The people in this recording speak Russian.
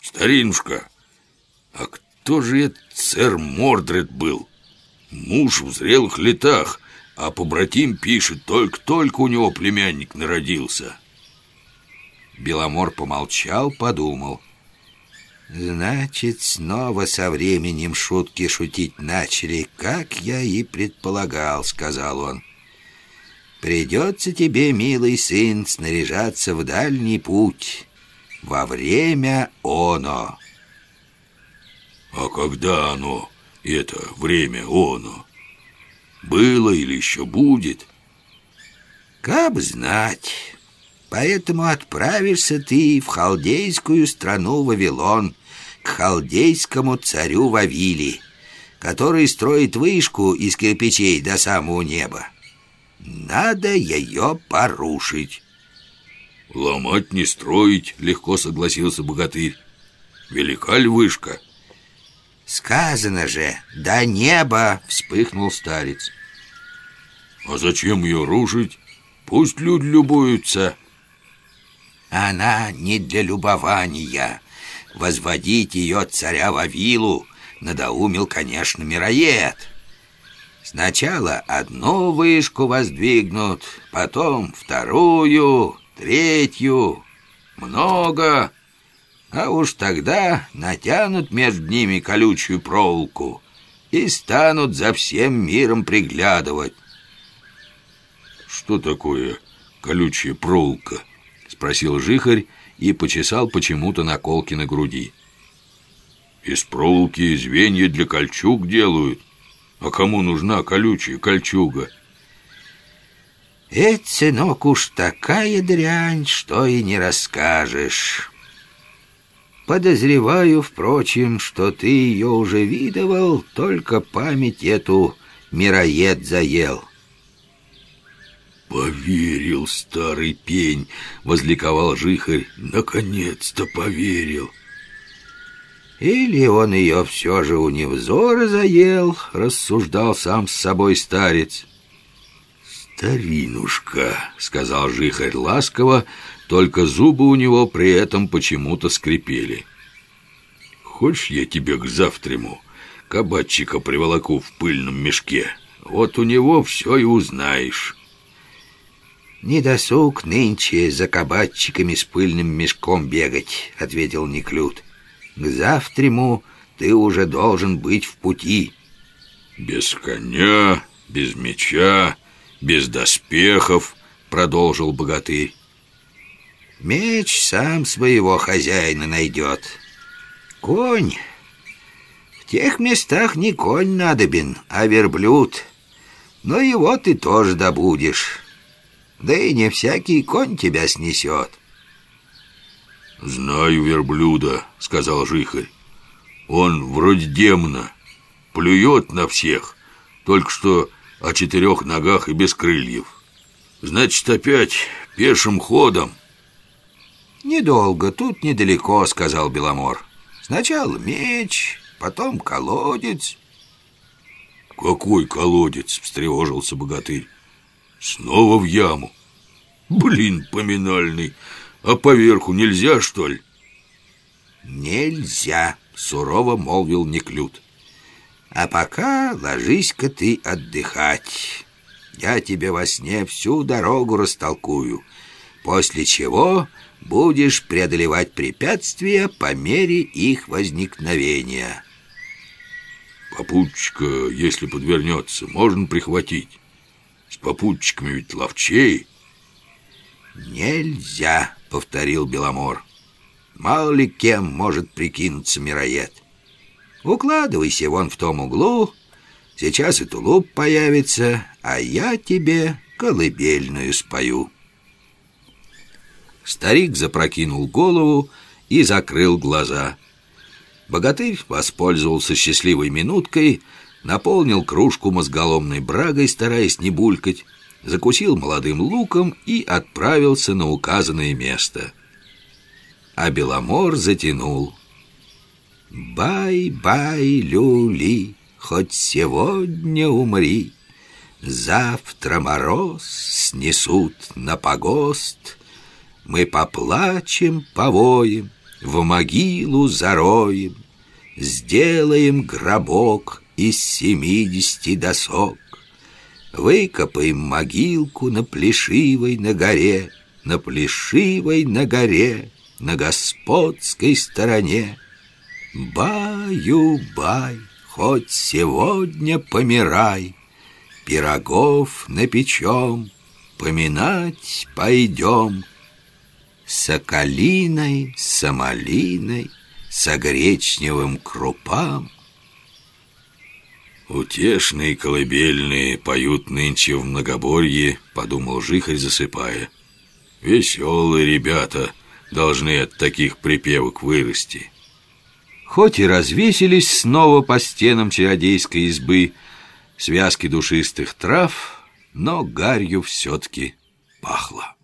Старинушка, а кто же этот сэр Мордред был? Муж в зрелых летах, а побратим пишет, только-только у него племянник народился. Беломор помолчал, подумал. Значит, снова со временем шутки шутить начали, как я и предполагал, сказал он. Придется тебе, милый сын, снаряжаться в дальний путь во время оно. А когда оно, это время оно? Было или еще будет? Как знать. Поэтому отправишься ты в халдейскую страну Вавилон, к халдейскому царю Вавили, который строит вышку из кирпичей до самого неба. Надо ее порушить. Ломать не строить, легко согласился богатырь. Велика ли вышка? Сказано же, до неба, вспыхнул старец. А зачем ее рушить? Пусть люди любуются. Она не для любования. Возводить ее царя Вавилу надоумил, конечно, мироед. Сначала одну вышку воздвигнут, потом вторую, третью, много, а уж тогда натянут между ними колючую проволоку и станут за всем миром приглядывать. Что такое колючая проволока? Спросил жихарь и почесал почему-то наколки на груди. Из проволоки звенья для кольчуг делают. А кому нужна колючая кольчуга? Ведь, сынок, уж такая дрянь, что и не расскажешь. Подозреваю, впрочем, что ты ее уже видывал, только память эту мироед заел. «Поверил, старый пень!» — возликовал жихарь. «Наконец-то поверил!» «Или он ее все же у невзора заел?» — рассуждал сам с собой старец. «Старинушка», — сказал Жихарь ласково, только зубы у него при этом почему-то скрипели. «Хочешь, я тебе к завтраму кабачика приволоку в пыльном мешке? Вот у него все и узнаешь». «Не досуг нынче за кабачиками с пыльным мешком бегать», — ответил Неклюд. «К завтраму ты уже должен быть в пути». «Без коня, без меча, без доспехов», — продолжил богатырь. «Меч сам своего хозяина найдет. Конь. В тех местах не конь надобен, а верблюд. Но его ты тоже добудешь. Да и не всякий конь тебя снесет». «Знаю верблюда», — сказал Жихарь. «Он вроде демона, плюет на всех, только что о четырех ногах и без крыльев. Значит, опять пешим ходом. «Недолго, тут недалеко», — сказал Беломор. «Сначала меч, потом колодец». «Какой колодец?» — встревожился богатырь. «Снова в яму. Блин, поминальный. А поверху нельзя, что ли?» «Нельзя», — сурово молвил Неклюд. А пока ложись-ка ты отдыхать. Я тебе во сне всю дорогу растолкую, после чего будешь преодолевать препятствия по мере их возникновения. Попутчика, если подвернется, можно прихватить. С попутчиками ведь ловчей. Нельзя, повторил Беломор. Мало ли кем может прикинуться мироед. Укладывайся вон в том углу, сейчас и тулуп появится, а я тебе колыбельную спою». Старик запрокинул голову и закрыл глаза. Богатырь воспользовался счастливой минуткой, наполнил кружку мозголомной брагой, стараясь не булькать, закусил молодым луком и отправился на указанное место. А Беломор затянул — Бай-бай, люли, хоть сегодня умри, Завтра мороз снесут на погост, Мы поплачем, повоем, в могилу зароем, Сделаем гробок из семидесяти досок. Выкопаем могилку на Плешивой на горе, На Плешивой на горе, на господской стороне. Баю-бай, хоть сегодня помирай, Пирогов напечем, поминать пойдем. Соколиной, самолиной, с гречневым крупам. «Утешные колыбельные поют нынче в многоборье», — подумал Жихарь, засыпая. «Веселые ребята должны от таких припевок вырасти». Хоть и развесились снова по стенам чародейской избы связки душистых трав, но гарью все-таки пахло.